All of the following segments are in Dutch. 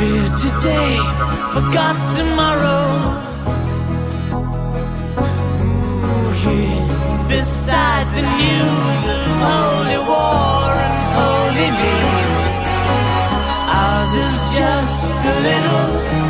Fear today, forgot tomorrow. Ooh, here, beside the news of holy war and holy me, ours is just a little.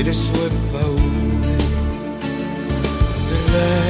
it is är away.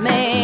man.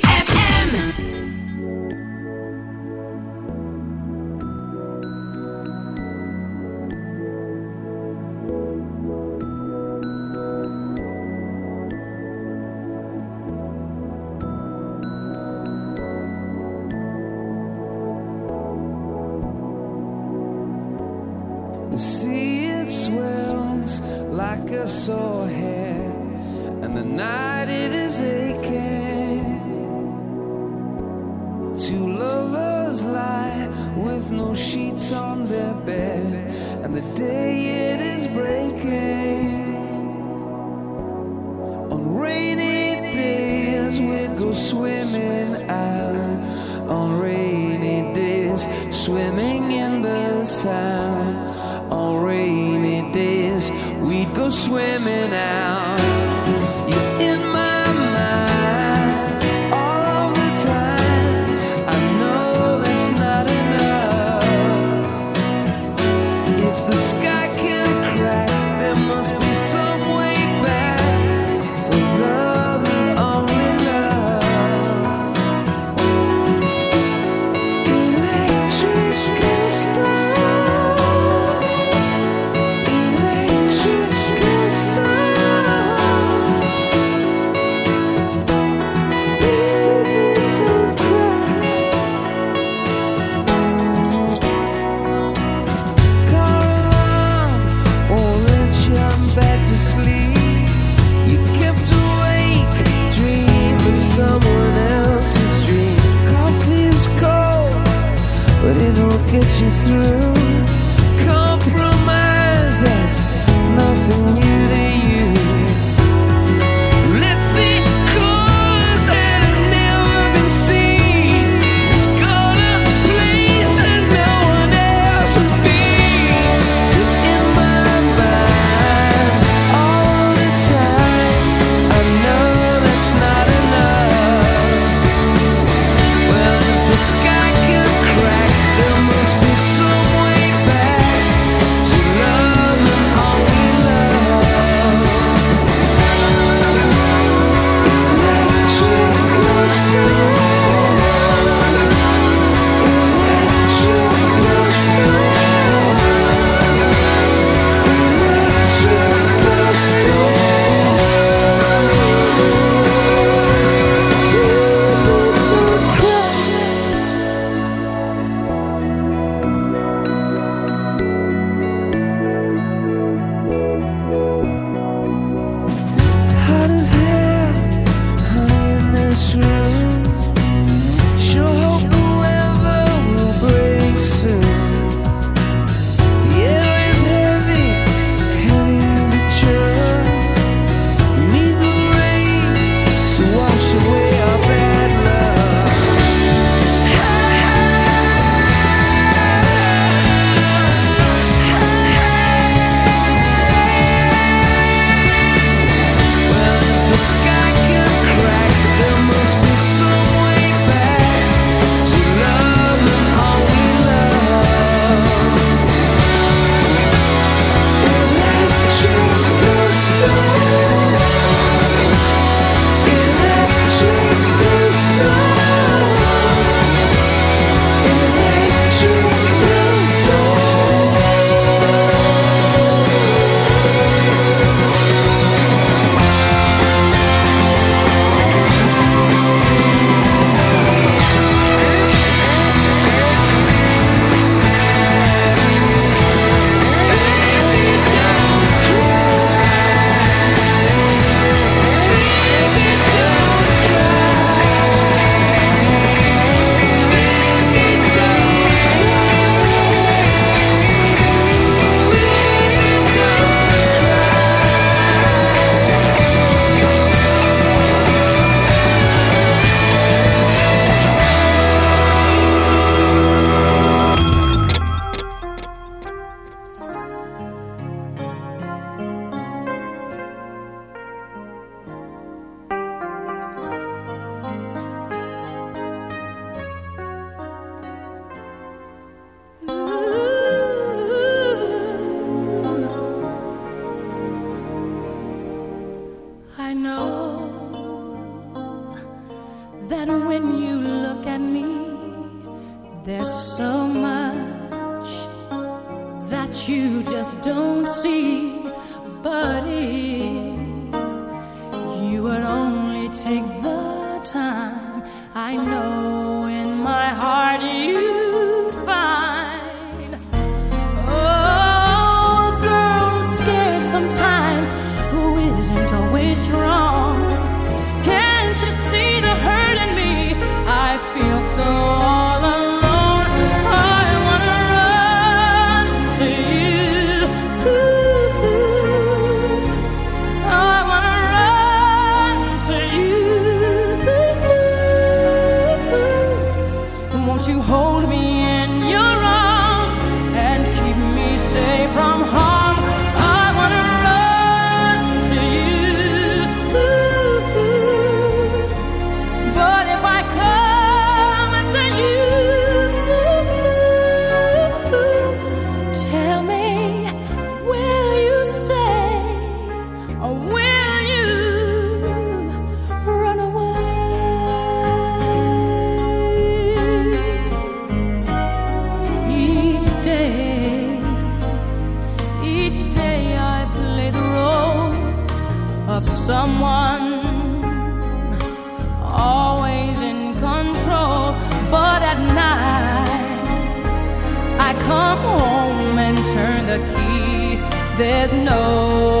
swimming out. there's no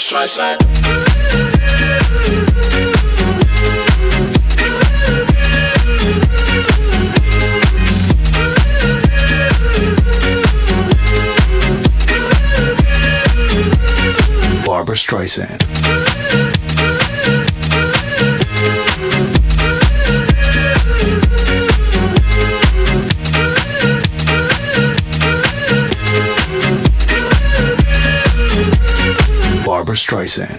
Let's. Barbara Streisand. Streisand.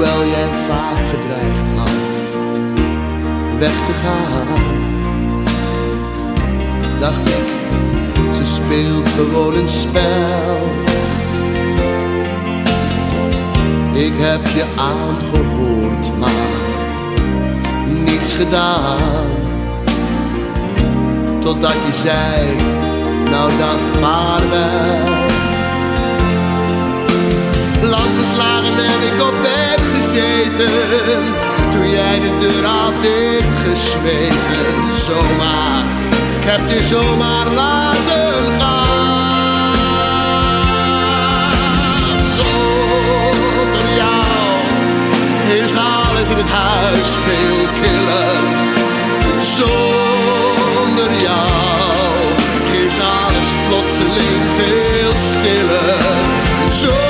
Hoewel jij vaak gedreigd had weg te gaan, dacht ik, ze speelt gewoon een spel. Ik heb je aangehoord, maar niets gedaan. Totdat je zei, nou dan vaarwel. Lang geslagen heb ik op Toen jij de deur had dichtgesmeten. Zomaar, ik heb je zomaar laten gaan. Zonder jou is alles in het huis veel killer. Zonder jou is alles plotseling veel stiller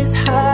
is high.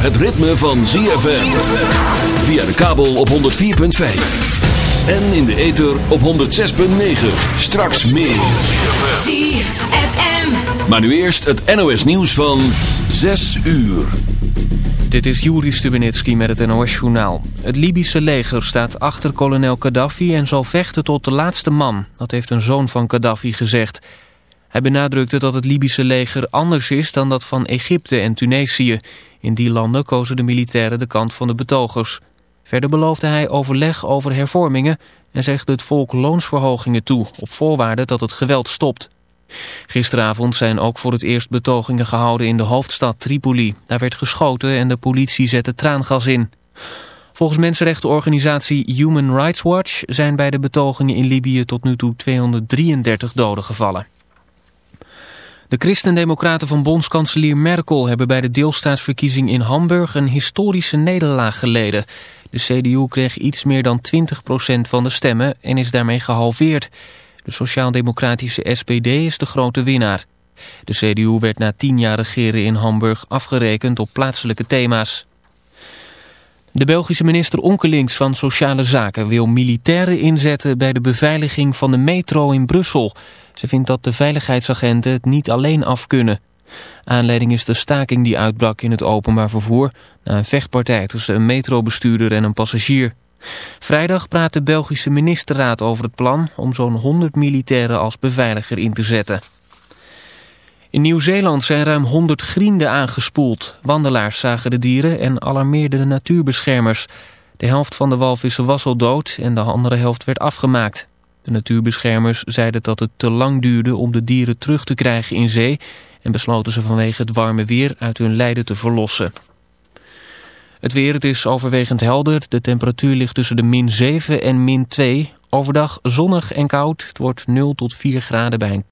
Het ritme van ZFM. Via de kabel op 104.5. En in de ether op 106.9. Straks meer. ZFM. Maar nu eerst het NOS nieuws van 6 uur. Dit is Juri Stubenitski met het NOS-journaal. Het Libische leger staat achter kolonel Gaddafi en zal vechten tot de laatste man. Dat heeft een zoon van Gaddafi gezegd. Hij benadrukte dat het Libische leger anders is dan dat van Egypte en Tunesië. In die landen kozen de militairen de kant van de betogers. Verder beloofde hij overleg over hervormingen en zegt het volk loonsverhogingen toe... op voorwaarde dat het geweld stopt. Gisteravond zijn ook voor het eerst betogingen gehouden in de hoofdstad Tripoli. Daar werd geschoten en de politie zette traangas in. Volgens mensenrechtenorganisatie Human Rights Watch zijn bij de betogingen in Libië tot nu toe 233 doden gevallen. De christendemocraten van bondskanselier Merkel hebben bij de deelstaatsverkiezing in Hamburg een historische nederlaag geleden. De CDU kreeg iets meer dan 20% van de stemmen en is daarmee gehalveerd. De sociaal-democratische SPD is de grote winnaar. De CDU werd na tien jaar regeren in Hamburg afgerekend op plaatselijke thema's. De Belgische minister Onkelings van Sociale Zaken wil militairen inzetten bij de beveiliging van de metro in Brussel. Ze vindt dat de veiligheidsagenten het niet alleen af kunnen. Aanleiding is de staking die uitbrak in het openbaar vervoer na een vechtpartij tussen een metrobestuurder en een passagier. Vrijdag praat de Belgische ministerraad over het plan om zo'n 100 militairen als beveiliger in te zetten. In Nieuw-Zeeland zijn ruim 100 grienden aangespoeld. Wandelaars zagen de dieren en alarmeerden de natuurbeschermers. De helft van de walvissen was al dood en de andere helft werd afgemaakt. De natuurbeschermers zeiden dat het te lang duurde om de dieren terug te krijgen in zee... en besloten ze vanwege het warme weer uit hun lijden te verlossen. Het weer, het is overwegend helder. De temperatuur ligt tussen de min 7 en min 2. Overdag zonnig en koud. Het wordt 0 tot 4 graden bij een